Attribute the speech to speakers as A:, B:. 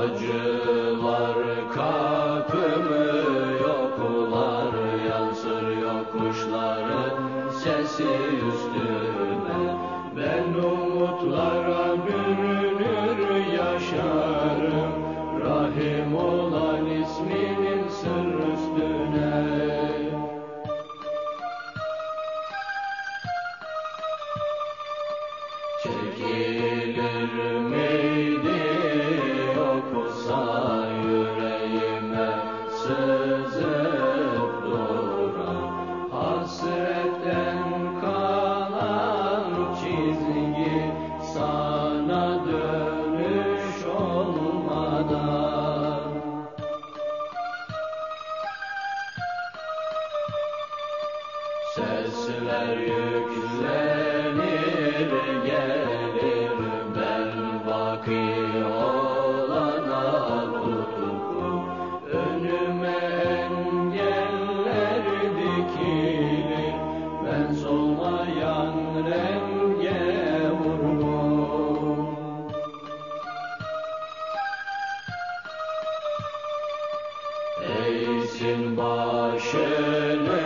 A: Acılar kapımı yoklar Yansır yokuşların sesi üstüme Ben umutlara bürünür yaşarım Rahim isminin sır üstüne. Çekilir miydi Sesler yüklenir gelir. Ben baki olana tutuklum Önüme engeller dikilir. Ben solmayan renge vurgun Eğsin başını